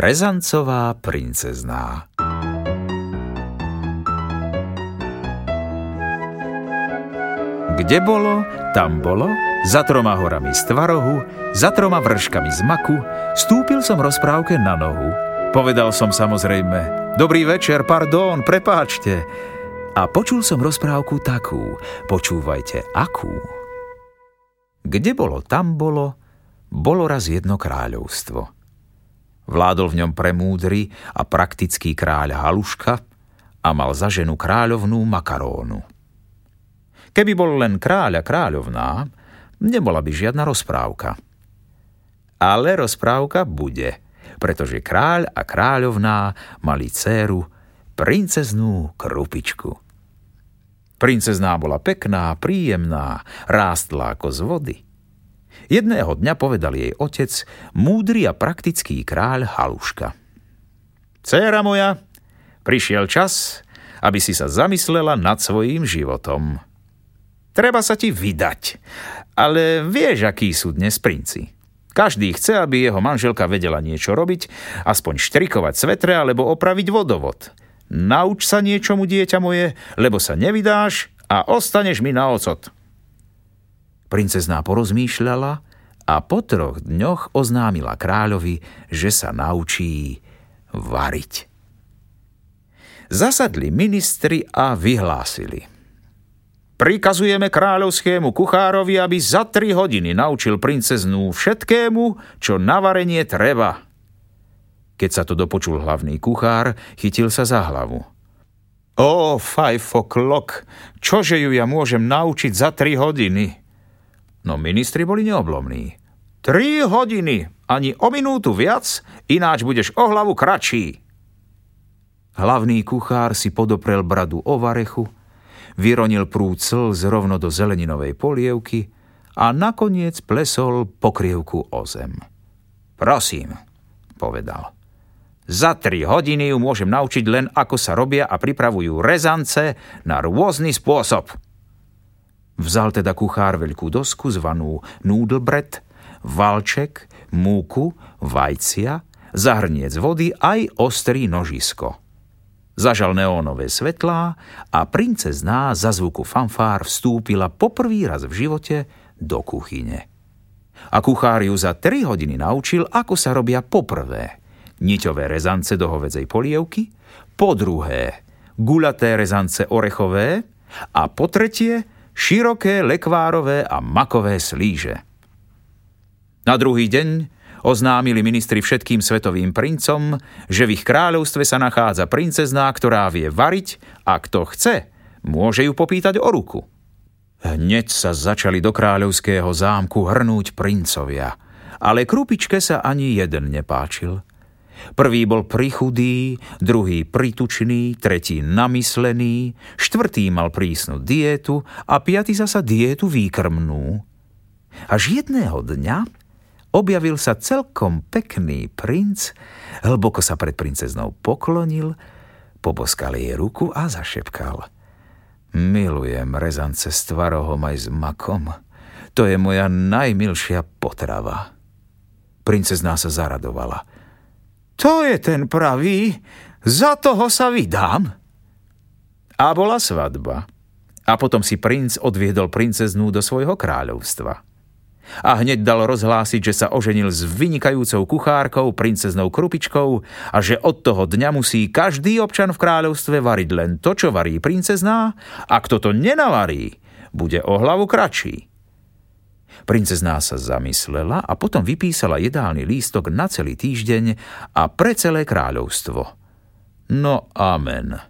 Rezancová princezná Kde bolo, tam bolo, za troma horami z tvarohu, za troma vrškami z maku, stúpil som rozprávke na nohu. Povedal som samozrejme, dobrý večer, pardon, prepáčte. A počul som rozprávku takú, počúvajte akú. Kde bolo, tam bolo, bolo raz jedno kráľovstvo. Vládol v ňom premúdry a praktický kráľ Haluška a mal za ženu kráľovnú Makarónu. Keby bol len kráľ a kráľovná, nebola by žiadna rozprávka. Ale rozprávka bude, pretože kráľ a kráľovná mali dceru, princeznú krupičku. Princezná bola pekná, príjemná, rástla ako z vody – Jedného dňa povedal jej otec, múdry a praktický kráľ Haluška. Céra moja, prišiel čas, aby si sa zamyslela nad svojím životom. Treba sa ti vydať, ale vieš, akí sú dnes princi. Každý chce, aby jeho manželka vedela niečo robiť, aspoň štrikovať svetre alebo opraviť vodovod. Nauč sa niečomu, dieťa moje, lebo sa nevydáš a ostaneš mi na ocot. Princezná porozmýšľala a po troch dňoch oznámila kráľovi, že sa naučí variť. Zasadli ministri a vyhlásili. Prikazujeme kráľovskému kuchárovi, aby za tri hodiny naučil princeznú všetkému, čo na varenie treba. Keď sa to dopočul hlavný kuchár, chytil sa za hlavu. O, five o'clock, čože ju ja môžem naučiť za tri hodiny? No ministri boli neoblomní. Tri hodiny, ani o minútu viac, ináč budeš o hlavu kratší. Hlavný kuchár si podoprel bradu o varechu, vyronil prúd slz rovno do zeleninovej polievky a nakoniec plesol pokrievku o zem. Prosím, povedal. Za tri hodiny ju môžem naučiť len, ako sa robia a pripravujú rezance na rôzny spôsob. Vzal teda kuchár veľkú dosku zvanú noodlebread, valček, múku, vajcia, zahrniec vody aj ostrý nožisko. Zažal neónové svetlá a princezná za zvuku fanfár vstúpila poprvý raz v živote do kuchyne. A kuchár ju za 3 hodiny naučil, ako sa robia poprvé niťové rezance do hovedzej polievky, po druhé gulaté rezance orechové a po tretie široké lekvárové a makové slíže. Na druhý deň oznámili ministri všetkým svetovým princom, že v ich kráľovstve sa nachádza princezná, ktorá vie variť a kto chce, môže ju popýtať o ruku. Hneď sa začali do kráľovského zámku hrnúť princovia, ale krupičke sa ani jeden nepáčil – Prvý bol prichudý, druhý pritučný, tretí namyslený, štvrtý mal prísnu dietu a piatý zasa dietu výkrmnú. Až jedného dňa objavil sa celkom pekný princ, hlboko sa pred princeznou poklonil, poboskal jej ruku a zašepkal. Milujem rezance s tvarohom aj s makom. To je moja najmilšia potrava. Princezná sa zaradovala – to je ten pravý, za toho sa vydám. A bola svadba. A potom si princ odviedol princeznú do svojho kráľovstva. A hneď dal rozhlásiť, že sa oženil s vynikajúcou kuchárkou, princeznou krupičkou a že od toho dňa musí každý občan v kráľovstve variť len to, čo varí princezná a kto to nenavarí, bude o hlavu kratší. Princezná sa zamyslela a potom vypísala jedálny lístok na celý týždeň a pre celé kráľovstvo. No amen.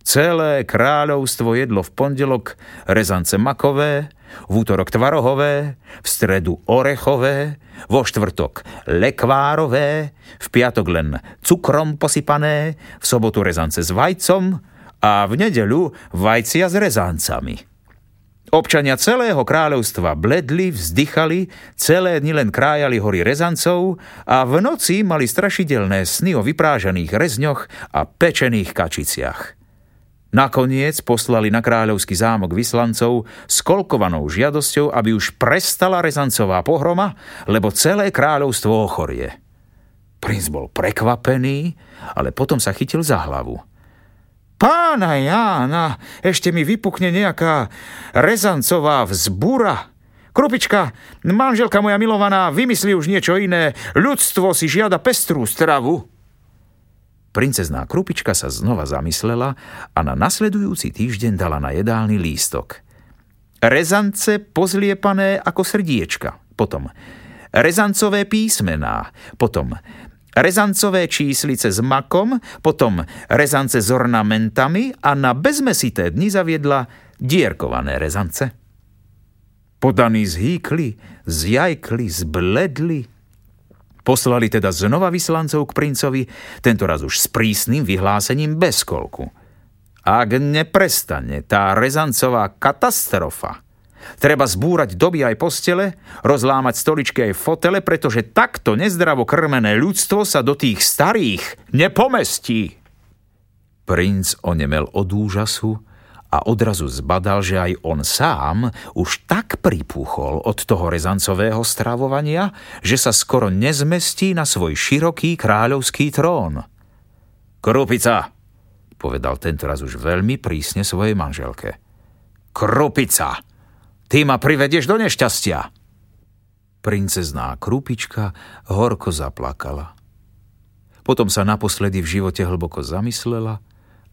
Celé kráľovstvo jedlo v pondelok rezance makové, v útorok tvarohové, v stredu orechové, vo štvrtok lekvárové, v piatok len cukrom posypané, v sobotu rezance s vajcom a v nedeľu vajcia s rezancami. Občania celého kráľovstva bledli, vzdychali, celé dni len krájali hory rezancov a v noci mali strašidelné sny o vyprážaných rezňoch a pečených kačiciach. Nakoniec poslali na kráľovský zámok vyslancov s kolkovanou žiadosťou, aby už prestala rezancová pohroma, lebo celé kráľovstvo ochorie. Princ bol prekvapený, ale potom sa chytil za hlavu. Pána Jána, ešte mi vypukne nejaká rezancová vzbura. Krupička, manželka moja milovaná, vymyslí už niečo iné. Ľudstvo si žiada pestrú stravu. Princezná Krupička sa znova zamyslela a na nasledujúci týždeň dala na jedálny lístok. Rezance pozliepané ako srdiečka. Potom rezancové písmená. Potom rezancové číslice s makom, potom rezance s ornamentami a na bezmesité dni zaviedla dierkované rezance. Podaní zhýkli, zjajkli, zbledli. Poslali teda znova vyslancov k princovi, tentoraz už s prísnym vyhlásením bez kolku. Ak neprestane tá rezancová katastrofa, Treba zbúrať doby aj postele, rozlámať stoličky aj fotele, pretože takto nezdravo krmené ľudstvo sa do tých starých nepomestí. Princ onemel od úžasu a odrazu zbadal, že aj on sám už tak pripúchol od toho rezancového stravovania, že sa skoro nezmestí na svoj široký kráľovský trón. Krupica, povedal tentoraz už veľmi prísne svojej manželke. Krupica, Ty ma privedieš do nešťastia. Princezná Krupička horko zaplakala. Potom sa naposledy v živote hlboko zamyslela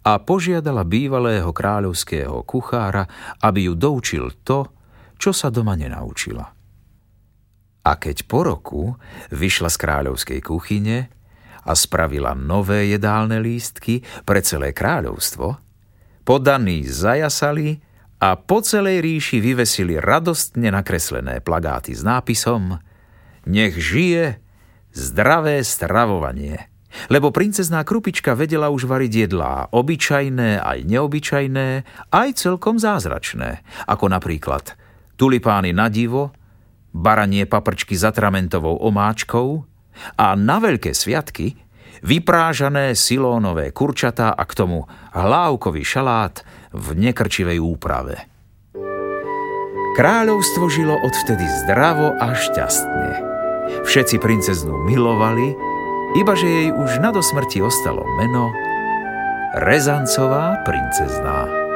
a požiadala bývalého kráľovského kuchára, aby ju doučil to, čo sa doma nenaučila. A keď po roku vyšla z kráľovskej kuchyne a spravila nové jedálne lístky pre celé kráľovstvo, podaní zajasali a po celej ríši vyvesili radostne nakreslené plagáty s nápisom Nech žije zdravé stravovanie. Lebo princezná Krupička vedela už variť jedlá, obyčajné aj neobyčajné, aj celkom zázračné, ako napríklad tulipány na divo, baranie paprčky s atramentovou omáčkou a na veľké sviatky vyprážané silónové kurčatá a k tomu hlávkový šalát v nekrčivej úprave. Kráľovstvo žilo odvtedy zdravo a šťastne. Všetci princeznú milovali, iba že jej už na dosmrti ostalo meno Rezancová princezná.